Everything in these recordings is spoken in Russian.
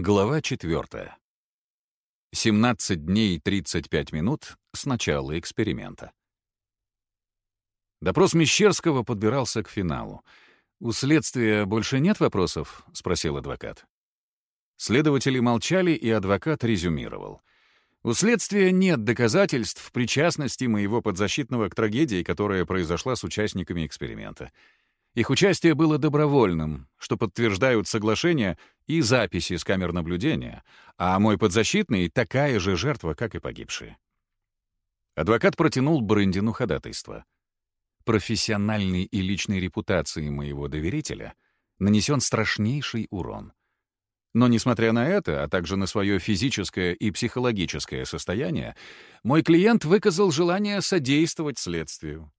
Глава 4. 17 дней и 35 минут с начала эксперимента. Допрос Мещерского подбирался к финалу. «У следствия больше нет вопросов?» — спросил адвокат. Следователи молчали, и адвокат резюмировал. «У следствия нет доказательств причастности моего подзащитного к трагедии, которая произошла с участниками эксперимента. Их участие было добровольным, что подтверждают соглашения и записи с камер наблюдения, а мой подзащитный — такая же жертва, как и погибшие. Адвокат протянул Брындину ходатайство. Профессиональной и личной репутации моего доверителя нанесен страшнейший урон. Но, несмотря на это, а также на свое физическое и психологическое состояние, мой клиент выказал желание содействовать следствию,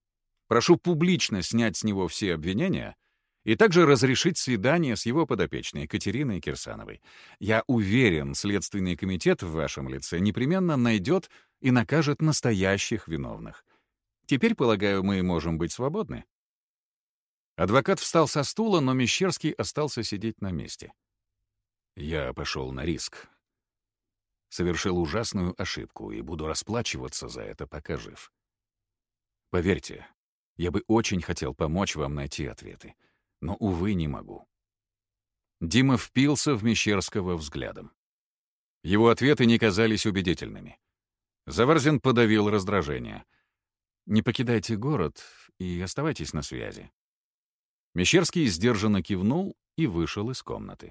Прошу публично снять с него все обвинения и также разрешить свидание с его подопечной Екатериной Кирсановой. Я уверен, Следственный комитет в вашем лице непременно найдет и накажет настоящих виновных. Теперь, полагаю, мы можем быть свободны?» Адвокат встал со стула, но Мещерский остался сидеть на месте. Я пошел на риск. Совершил ужасную ошибку и буду расплачиваться за это, пока жив. Поверьте, я бы очень хотел помочь вам найти ответы, но, увы, не могу. Дима впился в Мещерского взглядом. Его ответы не казались убедительными. Заварзин подавил раздражение. «Не покидайте город и оставайтесь на связи». Мещерский сдержанно кивнул и вышел из комнаты.